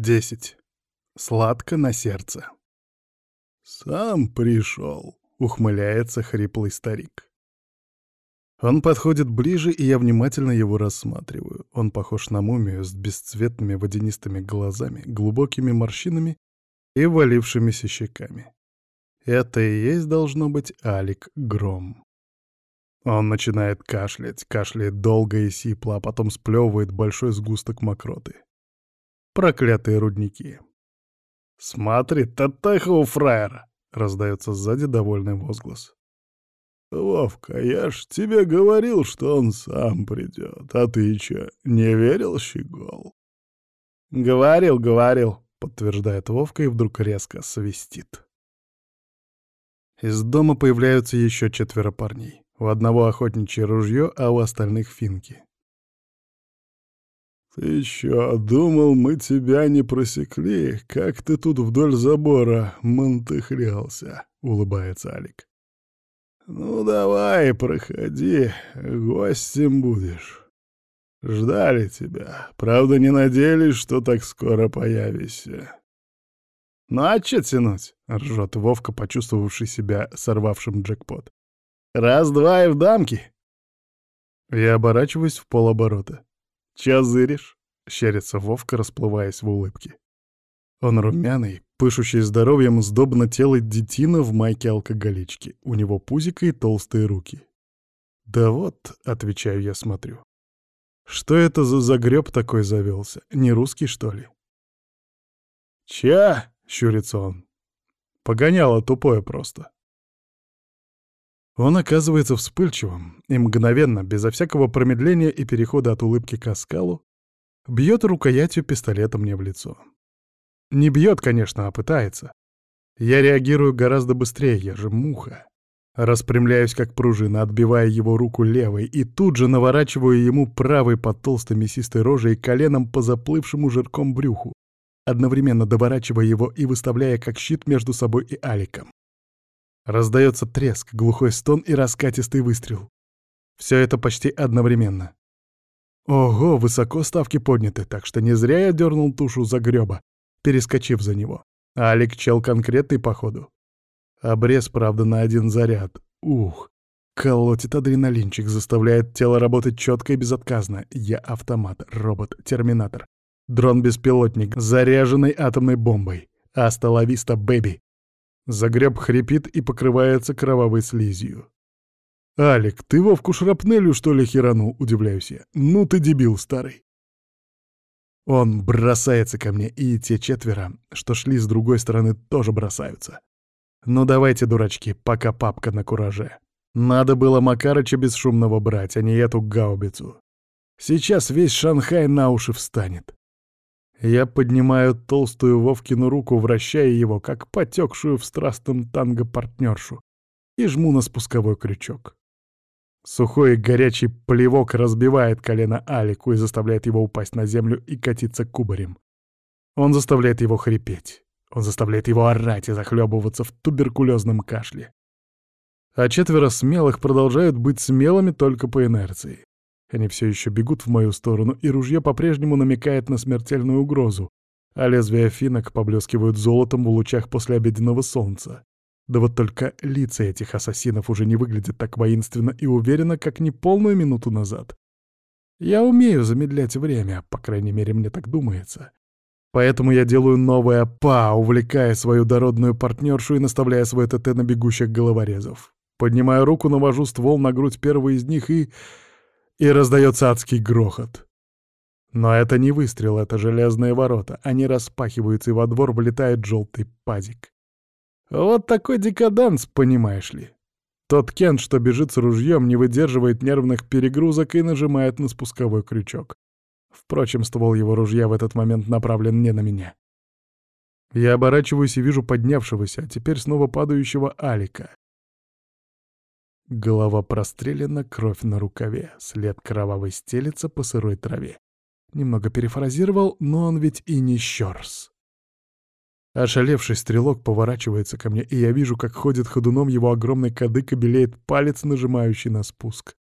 Десять. Сладко на сердце. «Сам пришел», — ухмыляется хриплый старик. Он подходит ближе, и я внимательно его рассматриваю. Он похож на мумию с бесцветными водянистыми глазами, глубокими морщинами и валившимися щеками. Это и есть должно быть Алик Гром. Он начинает кашлять, кашляет долго и сипло, а потом сплевывает большой сгусток мокроты. Проклятые рудники. «Смотри, татаха у фраера!» — раздается сзади довольный возглас. «Вовка, я ж тебе говорил, что он сам придет, а ты чё, не верил, Щегол?» «Говорил, говорил», — подтверждает Вовка и вдруг резко свистит. Из дома появляются еще четверо парней. У одного охотничье ружье, а у остальных финки. «Ты чё, думал, мы тебя не просекли? Как ты тут вдоль забора мантыхлялся?» — улыбается Алик. «Ну давай, проходи, гостем будешь. Ждали тебя, правда не надеялись, что так скоро появишься». «Ну а чё тянуть?» — ржет Вовка, почувствовавший себя сорвавшим джекпот. «Раз-два и в дамки!» Я оборачиваюсь в полоборота. «Чё зыришь?» — щерится Вовка, расплываясь в улыбке. Он румяный, пышущий здоровьем, сдобно тело детина в майке алкоголички. У него пузико и толстые руки. «Да вот», — отвечаю я, смотрю. «Что это за загреб такой завелся? Не русский, что ли?» «Ча?» — щурится он. «Погоняло тупое просто». Он оказывается вспыльчивым и мгновенно, безо всякого промедления и перехода от улыбки к оскалу, бьет рукоятью пистолета мне в лицо. Не бьет, конечно, а пытается. Я реагирую гораздо быстрее, я же муха. Распрямляюсь как пружина, отбивая его руку левой, и тут же наворачиваю ему правой под толстой мясистой рожей коленом по заплывшему жирком брюху, одновременно доворачивая его и выставляя как щит между собой и Аликом. Раздается треск, глухой стон и раскатистый выстрел. Все это почти одновременно. Ого, высоко ставки подняты, так что не зря я дернул тушу за грёба, перескочив за него. Алик чел конкретный, походу. Обрез, правда, на один заряд. Ух, колотит адреналинчик, заставляет тело работать четко и безотказно. Я автомат, робот, терминатор. Дрон-беспилотник, заряженный атомной бомбой. Аста лависта, бэби. Загреб хрипит и покрывается кровавой слизью. «Алик, ты Вовку шрапнелью, что ли, херану?» — удивляюсь я. «Ну ты дебил старый». Он бросается ко мне, и те четверо, что шли с другой стороны, тоже бросаются. Ну давайте, дурачки, пока папка на кураже. Надо было Макарыча бесшумного брать, а не эту гаубицу. Сейчас весь Шанхай на уши встанет. Я поднимаю толстую Вовкину руку, вращая его, как потекшую в страстном танго партнершу, и жму на спусковой крючок. Сухой горячий плевок разбивает колено Алику и заставляет его упасть на землю и катиться кубарем. Он заставляет его хрипеть. Он заставляет его орать и захлебываться в туберкулезном кашле. А четверо смелых продолжают быть смелыми только по инерции. Они все еще бегут в мою сторону, и ружье по-прежнему намекает на смертельную угрозу, а лезвия финок поблескивают золотом в лучах после обеденного солнца. Да вот только лица этих ассасинов уже не выглядят так воинственно и уверенно, как не полную минуту назад. Я умею замедлять время, по крайней мере, мне так думается. Поэтому я делаю новое «па», увлекая свою дородную партнершу и наставляя свой ТТ на бегущих головорезов. Поднимаю руку, навожу ствол на грудь первого из них и и раздается адский грохот. Но это не выстрел, это железные ворота. Они распахиваются, и во двор влетает желтый пазик. Вот такой декаданс, понимаешь ли. Тот Кент, что бежит с ружьем, не выдерживает нервных перегрузок и нажимает на спусковой крючок. Впрочем, ствол его ружья в этот момент направлен не на меня. Я оборачиваюсь и вижу поднявшегося, а теперь снова падающего Алика. Голова прострелена, кровь на рукаве, след кровавой стелится по сырой траве. Немного перефразировал, но он ведь и не щерс. Ошалевший стрелок поворачивается ко мне, и я вижу, как ходит ходуном его огромный кадык и белеет палец, нажимающий на спуск.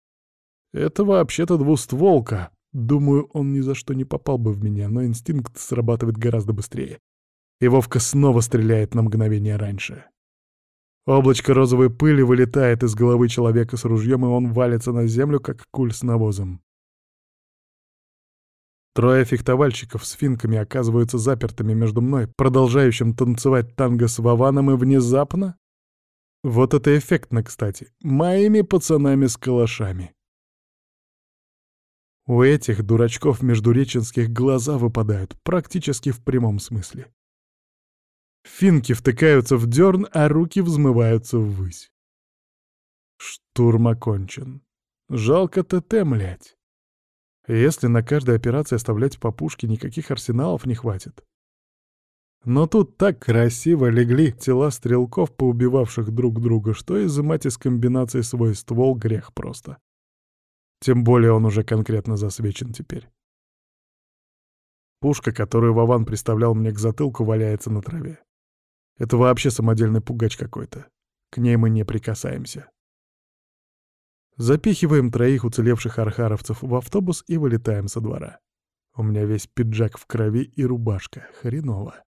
Это вообще-то двустволка, Думаю, он ни за что не попал бы в меня, но инстинкт срабатывает гораздо быстрее. И Вовка снова стреляет на мгновение раньше. Облачко розовой пыли вылетает из головы человека с ружьем, и он валится на землю, как куль с навозом. Трое фехтовальщиков с финками оказываются запертыми между мной, продолжающим танцевать танго с Вованом, и внезапно... Вот это эффектно, кстати. Моими пацанами с калашами. У этих дурачков междуреченских глаза выпадают, практически в прямом смысле. Финки втыкаются в дерн, а руки взмываются ввысь. Штурм окончен. Жалко ТТ, млять. Если на каждой операции оставлять по пушке, никаких арсеналов не хватит. Но тут так красиво легли тела стрелков, поубивавших друг друга, что изымать из комбинации свой ствол — грех просто. Тем более он уже конкретно засвечен теперь. Пушка, которую Вован приставлял мне к затылку, валяется на траве. Это вообще самодельный пугач какой-то. К ней мы не прикасаемся. Запихиваем троих уцелевших архаровцев в автобус и вылетаем со двора. У меня весь пиджак в крови и рубашка. Хреново.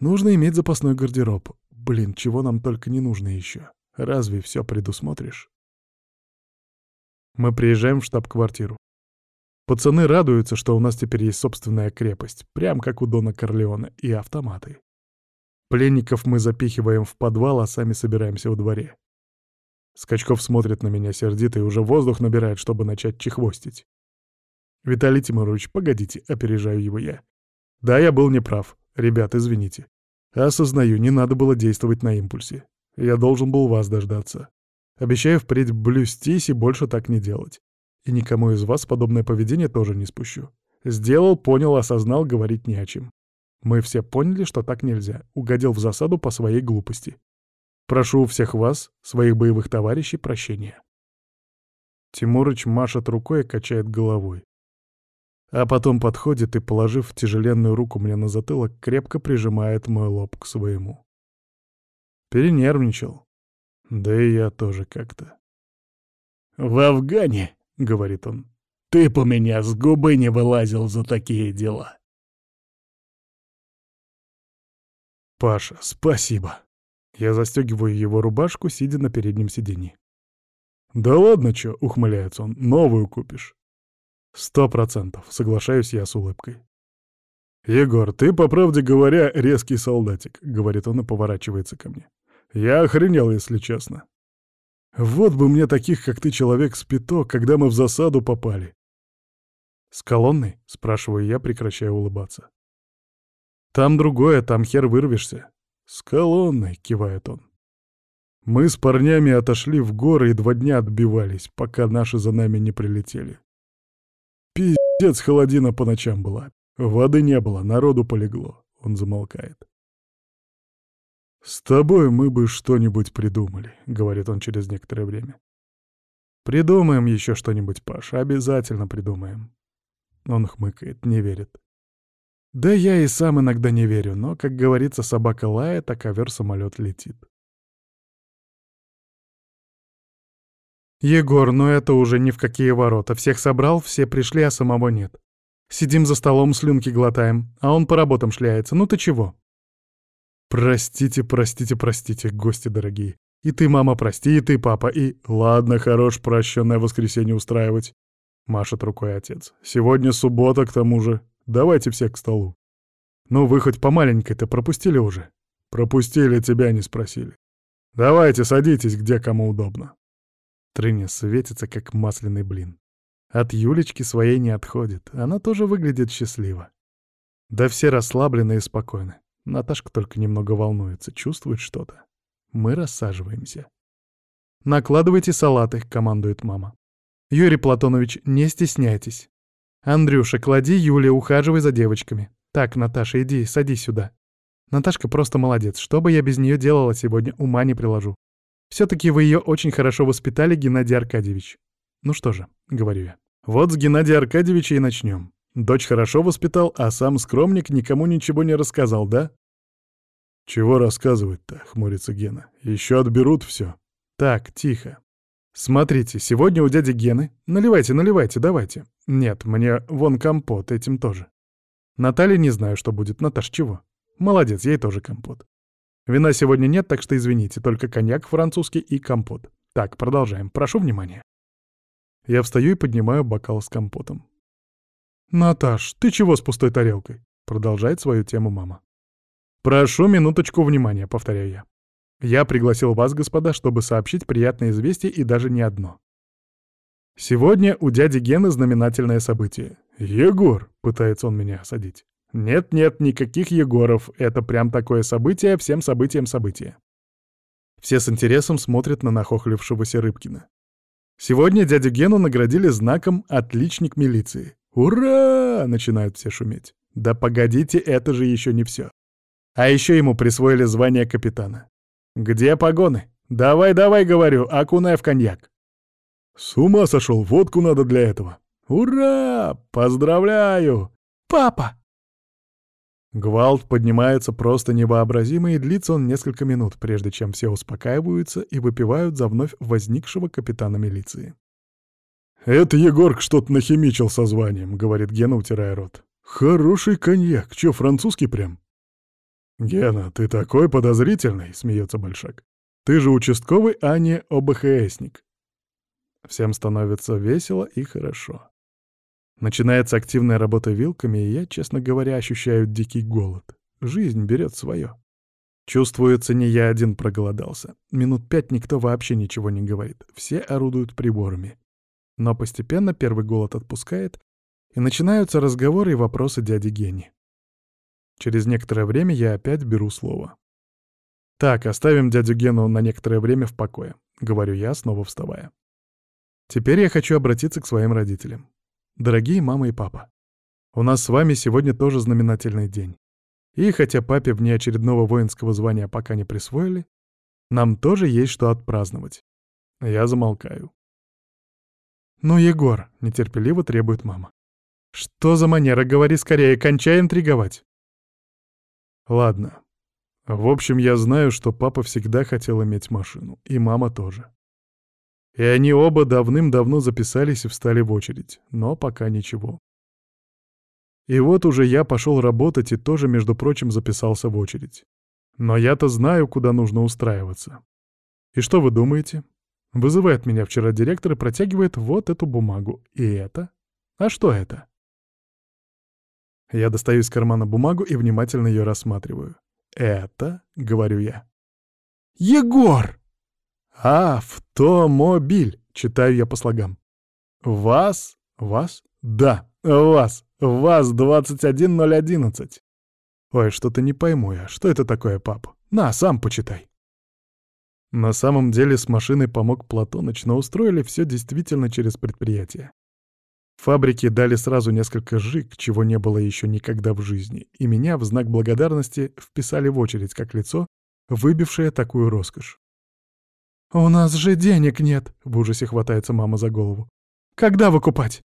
Нужно иметь запасной гардероб. Блин, чего нам только не нужно еще. Разве все предусмотришь? Мы приезжаем в штаб-квартиру. Пацаны радуются, что у нас теперь есть собственная крепость, прям как у Дона Корлеона, и автоматы. Пленников мы запихиваем в подвал, а сами собираемся во дворе. Скачков смотрит на меня сердито и уже воздух набирает, чтобы начать чехвостить. «Виталий Тимурович, погодите», — опережаю его я. «Да, я был неправ. Ребят, извините. Осознаю, не надо было действовать на импульсе. Я должен был вас дождаться. Обещаю впредь блюстись и больше так не делать. И никому из вас подобное поведение тоже не спущу. Сделал, понял, осознал, говорить не о чем. Мы все поняли, что так нельзя. Угодил в засаду по своей глупости. Прошу у всех вас, своих боевых товарищей, прощения. Тимурыч машет рукой и качает головой. А потом подходит и, положив тяжеленную руку мне на затылок, крепко прижимает мой лоб к своему. Перенервничал. Да и я тоже как-то. «В Афгане, — говорит он, — ты по меня с губы не вылазил за такие дела». «Паша, спасибо!» Я застегиваю его рубашку, сидя на переднем сиденье. «Да ладно чё», — ухмыляется он, — «новую купишь». «Сто процентов», — соглашаюсь я с улыбкой. «Егор, ты, по правде говоря, резкий солдатик», — говорит он и поворачивается ко мне. «Я охренел, если честно. Вот бы мне таких, как ты, человек, спиток, когда мы в засаду попали». «С колонной?» — спрашиваю я, прекращая улыбаться. «Там другое, там хер вырвешься. «С колонной», — кивает он. «Мы с парнями отошли в горы и два дня отбивались, пока наши за нами не прилетели. Пиздец, холодина по ночам была. Воды не было, народу полегло». Он замолкает. «С тобой мы бы что-нибудь придумали», — говорит он через некоторое время. «Придумаем еще что-нибудь, Паш, обязательно придумаем». Он хмыкает, не верит. Да я и сам иногда не верю, но, как говорится, собака лает, а ковер-самолет летит. Егор, ну это уже ни в какие ворота. Всех собрал, все пришли, а самого нет. Сидим за столом, слюнки глотаем, а он по работам шляется. Ну ты чего? Простите, простите, простите, гости дорогие. И ты, мама, прости, и ты, папа, и... Ладно, хорош прощенное воскресенье устраивать. Машет рукой отец. Сегодня суббота, к тому же. Давайте все к столу. Ну, вы хоть по маленькой-то пропустили уже? Пропустили, тебя не спросили. Давайте, садитесь, где кому удобно. Трыня светится, как масляный блин. От Юлечки своей не отходит. Она тоже выглядит счастливо. Да все расслаблены и спокойны. Наташка только немного волнуется, чувствует что-то. Мы рассаживаемся. «Накладывайте салаты», — командует мама. «Юрий Платонович, не стесняйтесь. «Андрюша, клади Юле, ухаживай за девочками. Так, Наташа, иди, садись сюда. Наташка просто молодец. Что бы я без нее делала сегодня, ума не приложу. Все-таки вы ее очень хорошо воспитали, Геннадий Аркадьевич. Ну что же, говорю я. Вот с Геннадия Аркадьевича и начнем. Дочь хорошо воспитал, а сам скромник никому ничего не рассказал, да? Чего рассказывать-то, хмурится Гена. Еще отберут все. Так, тихо. Смотрите, сегодня у дяди Гены... Наливайте, наливайте, давайте. Нет, мне вон компот, этим тоже. Наталья не знаю, что будет. Наташ, чего? Молодец, ей тоже компот. Вина сегодня нет, так что извините, только коньяк французский и компот. Так, продолжаем. Прошу внимания. Я встаю и поднимаю бокал с компотом. «Наташ, ты чего с пустой тарелкой?» — продолжает свою тему мама. «Прошу минуточку внимания», — повторяю я. «Я пригласил вас, господа, чтобы сообщить приятное известие и даже не одно. Сегодня у дяди Гены знаменательное событие. Егор!» — пытается он меня осадить. «Нет-нет, никаких Егоров. Это прям такое событие, всем событиям события». Все с интересом смотрят на нахохлившегося Рыбкина. Сегодня дядю Гену наградили знаком «Отличник милиции». «Ура!» — начинают все шуметь. «Да погодите, это же еще не все. А еще ему присвоили звание капитана. Где погоны? Давай-давай, говорю, окунай в коньяк». «С ума сошел, водку надо для этого». «Ура! Поздравляю!» «Папа!» Гвалт поднимается просто невообразимо, и длится он несколько минут, прежде чем все успокаиваются и выпивают за вновь возникшего капитана милиции. «Это Егорк что-то нахимичил со званием», — говорит Гена, утирая рот. «Хороший коньяк. Чё, французский прям?» «Гена, ты такой подозрительный», — смеется Большак. «Ты же участковый, а не ОБХСник». Всем становится весело и хорошо. Начинается активная работа вилками, и я, честно говоря, ощущаю дикий голод. Жизнь берет свое. Чувствуется, не я один проголодался. Минут пять никто вообще ничего не говорит. Все орудуют приборами. Но постепенно первый голод отпускает, и начинаются разговоры и вопросы дяди Гени. Через некоторое время я опять беру слово. «Так, оставим дядю Гену на некоторое время в покое», — говорю я, снова вставая. Теперь я хочу обратиться к своим родителям. Дорогие мама и папа, у нас с вами сегодня тоже знаменательный день. И хотя папе внеочередного воинского звания пока не присвоили, нам тоже есть что отпраздновать. Я замолкаю. «Ну, Егор», — нетерпеливо требует мама. «Что за манера? Говори скорее, кончай интриговать». Ладно. В общем, я знаю, что папа всегда хотел иметь машину, и мама тоже. И они оба давным-давно записались и встали в очередь, но пока ничего. И вот уже я пошел работать и тоже, между прочим, записался в очередь. Но я-то знаю, куда нужно устраиваться. И что вы думаете? Вызывает меня вчера директор и протягивает вот эту бумагу. И это? А что это? Я достаю из кармана бумагу и внимательно ее рассматриваю. «Это?» — говорю я. «Егор!» «Автомобиль», — читаю я по слогам. «Вас? Вас? Да, вас. ВАЗ-21011». Ой, что-то не пойму я. Что это такое, пап? На, сам почитай. На самом деле с машиной помог Платоныч, но устроили все действительно через предприятие. Фабрики дали сразу несколько жик, чего не было еще никогда в жизни, и меня в знак благодарности вписали в очередь как лицо, выбившее такую роскошь. «У нас же денег нет!» — в ужасе хватается мама за голову. «Когда выкупать?»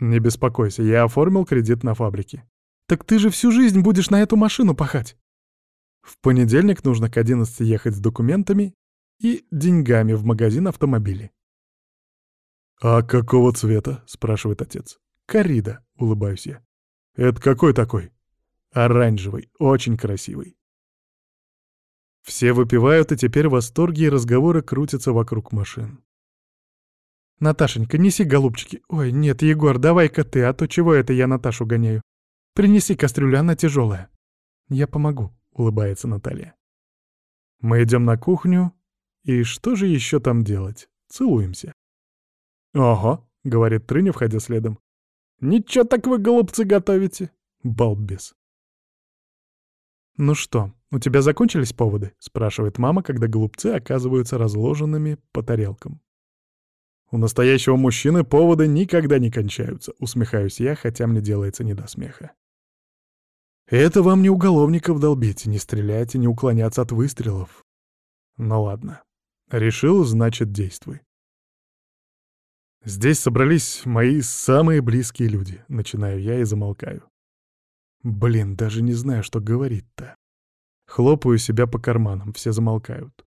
«Не беспокойся, я оформил кредит на фабрике». «Так ты же всю жизнь будешь на эту машину пахать!» В понедельник нужно к 11 ехать с документами и деньгами в магазин автомобилей. «А какого цвета?» — спрашивает отец. «Коррида», — улыбаюсь я. «Это какой такой?» «Оранжевый, очень красивый. Все выпивают, и теперь восторги и разговоры крутятся вокруг машин. «Наташенька, неси голубчики. Ой, нет, Егор, давай-ка ты, а то чего это я Наташу гоняю? Принеси кастрюлю, она тяжелая. «Я помогу», — улыбается Наталья. Мы идем на кухню, и что же еще там делать? Целуемся. «Ого», — говорит Трыня, входя следом. «Ничего так вы, голубцы, готовите!» Балбес. «Ну что, у тебя закончились поводы?» — спрашивает мама, когда голубцы оказываются разложенными по тарелкам. «У настоящего мужчины поводы никогда не кончаются», — усмехаюсь я, хотя мне делается не до смеха. «Это вам не уголовников долбить, не стрелять и не уклоняться от выстрелов». Ну ладно. Решил, значит, действуй. Здесь собрались мои самые близкие люди, начинаю я и замолкаю. Блин, даже не знаю, что говорить-то. Хлопаю себя по карманам, все замолкают.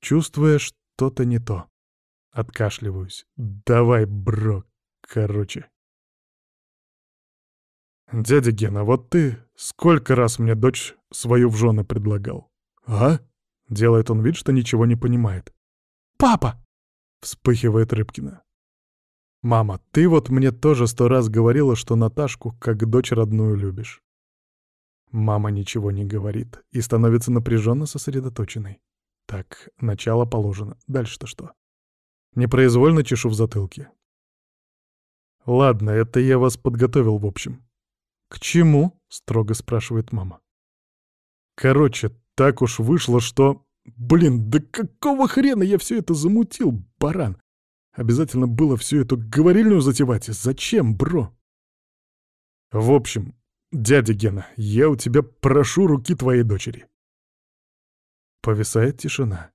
Чувствуя что-то не то. Откашливаюсь. Давай, бро. Короче. «Дядя Гена, вот ты сколько раз мне дочь свою в жены предлагал?» «А?» — делает он вид, что ничего не понимает. «Папа!» — вспыхивает Рыбкина. «Мама, ты вот мне тоже сто раз говорила, что Наташку как дочь родную любишь». Мама ничего не говорит и становится напряженно сосредоточенной. Так, начало положено. Дальше-то что? Непроизвольно чешу в затылке. Ладно, это я вас подготовил в общем. К чему? Строго спрашивает мама. Короче, так уж вышло, что... Блин, да какого хрена я все это замутил, баран? Обязательно было всю эту говорильную затевать. Зачем, бро? В общем, дядя Гена, я у тебя прошу руки твоей дочери. Повисает тишина.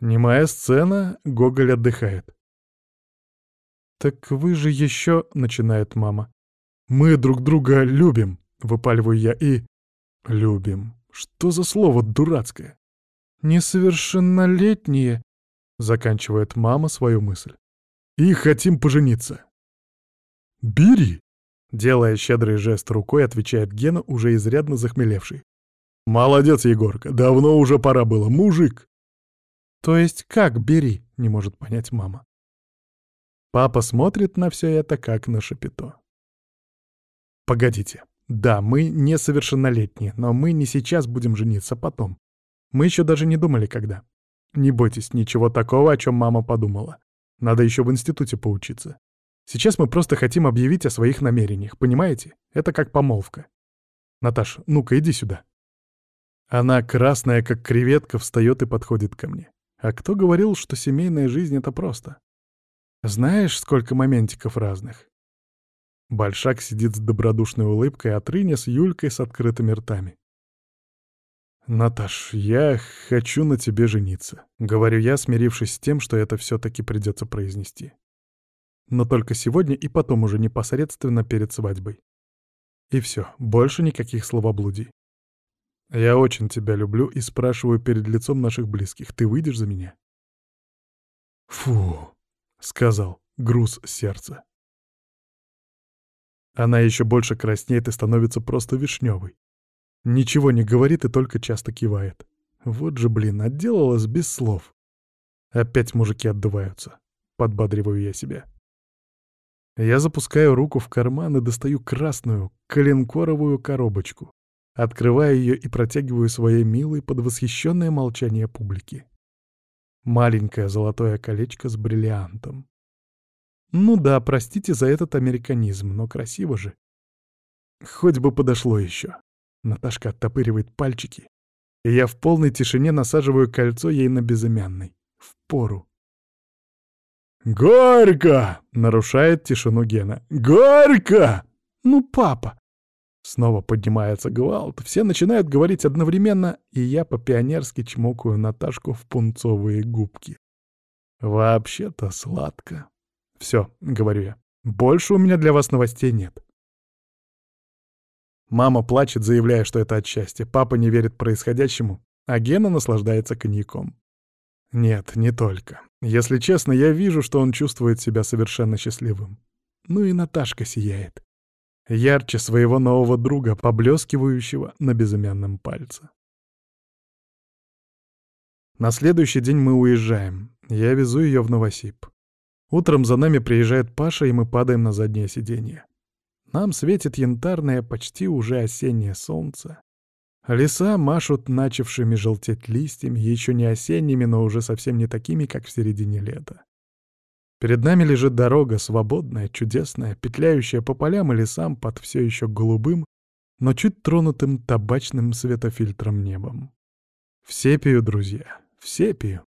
Немая сцена, Гоголь отдыхает. «Так вы же еще...» — начинает мама. «Мы друг друга любим», — выпаливаю я, и... «Любим». Что за слово дурацкое? «Несовершеннолетние», — заканчивает мама свою мысль. «И хотим пожениться». «Бери!» — делая щедрый жест рукой, отвечает Гена, уже изрядно захмелевший. «Молодец, Егорка, давно уже пора было, мужик!» «То есть как бери?» — не может понять мама. Папа смотрит на все это как на шапито. «Погодите. Да, мы несовершеннолетние, но мы не сейчас будем жениться, потом. Мы еще даже не думали, когда. Не бойтесь, ничего такого, о чем мама подумала. Надо еще в институте поучиться. Сейчас мы просто хотим объявить о своих намерениях, понимаете? Это как помолвка. Наташ, ну-ка, иди сюда. Она, красная как креветка, встает и подходит ко мне. А кто говорил, что семейная жизнь — это просто? Знаешь, сколько моментиков разных? Большак сидит с добродушной улыбкой, а Трыня с Юлькой с открытыми ртами. «Наташ, я хочу на тебе жениться», — говорю я, смирившись с тем, что это все-таки придется произнести. Но только сегодня и потом уже непосредственно перед свадьбой. И все, больше никаких словоблудий. Я очень тебя люблю и спрашиваю перед лицом наших близких, ты выйдешь за меня? Фу, сказал, груз сердца. Она еще больше краснеет и становится просто вишневой. Ничего не говорит и только часто кивает. Вот же, блин, отделалась без слов. Опять мужики отдуваются. Подбадриваю я себя. Я запускаю руку в карман и достаю красную, коленкоровую коробочку. Открываю ее и протягиваю своей милой под восхищенное молчание публики. Маленькое золотое колечко с бриллиантом. Ну да, простите за этот американизм, но красиво же. Хоть бы подошло еще. Наташка оттопыривает пальчики, и я в полной тишине насаживаю кольцо ей на безымянный. В пору. «Горько!» — нарушает тишину Гена. «Горько!» «Ну, папа!» Снова поднимается гвалт, все начинают говорить одновременно, и я по-пионерски чмокаю Наташку в пунцовые губки. «Вообще-то сладко». «Все», — говорю я, — «больше у меня для вас новостей нет». Мама плачет, заявляя, что это от счастья. Папа не верит происходящему, а Гена наслаждается коньяком. Нет, не только. Если честно, я вижу, что он чувствует себя совершенно счастливым. Ну и Наташка сияет. Ярче своего нового друга, поблескивающего на безымянном пальце. На следующий день мы уезжаем. Я везу ее в Новосиб. Утром за нами приезжает Паша, и мы падаем на заднее сиденье. Нам светит янтарное, почти уже осеннее солнце. Леса машут начавшими желтеть листьями, еще не осенними, но уже совсем не такими, как в середине лета. Перед нами лежит дорога, свободная, чудесная, петляющая по полям и лесам под все еще голубым, но чуть тронутым табачным светофильтром небом. Все пью, друзья, все пью.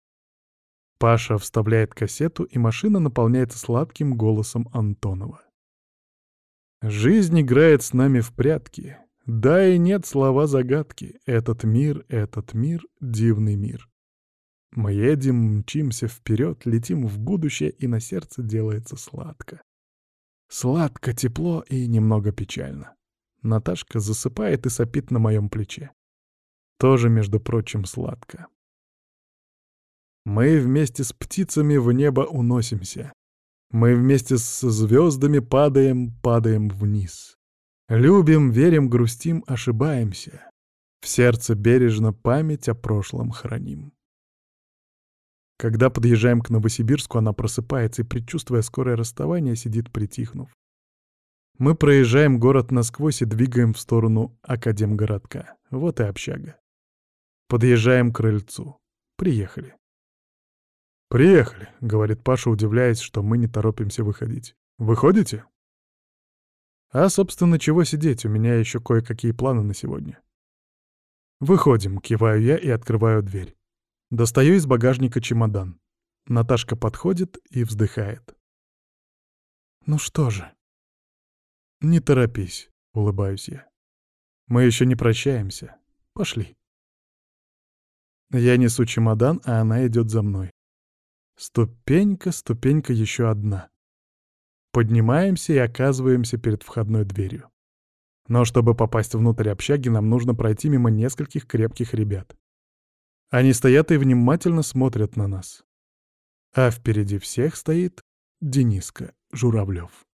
Паша вставляет кассету, и машина наполняется сладким голосом Антонова. Жизнь играет с нами в прятки. Да и нет слова загадки. Этот мир, этот мир — дивный мир. Мы едем, мчимся вперед, летим в будущее, и на сердце делается сладко. Сладко, тепло и немного печально. Наташка засыпает и сопит на моем плече. Тоже, между прочим, сладко. Мы вместе с птицами в небо уносимся. Мы вместе с звездами падаем, падаем вниз. Любим, верим, грустим, ошибаемся. В сердце бережно память о прошлом храним. Когда подъезжаем к Новосибирску, она просыпается и, предчувствуя скорое расставание, сидит притихнув. Мы проезжаем город насквозь и двигаем в сторону Академгородка. Вот и общага. Подъезжаем к крыльцу. Приехали. «Приехали», — говорит Паша, удивляясь, что мы не торопимся выходить. «Выходите?» «А, собственно, чего сидеть? У меня еще кое-какие планы на сегодня». «Выходим», — киваю я и открываю дверь. Достаю из багажника чемодан. Наташка подходит и вздыхает. «Ну что же?» «Не торопись», — улыбаюсь я. «Мы еще не прощаемся. Пошли». Я несу чемодан, а она идет за мной. Ступенька, ступенька еще одна. Поднимаемся и оказываемся перед входной дверью. Но чтобы попасть внутрь общаги, нам нужно пройти мимо нескольких крепких ребят. Они стоят и внимательно смотрят на нас. А впереди всех стоит Дениска Журавлев.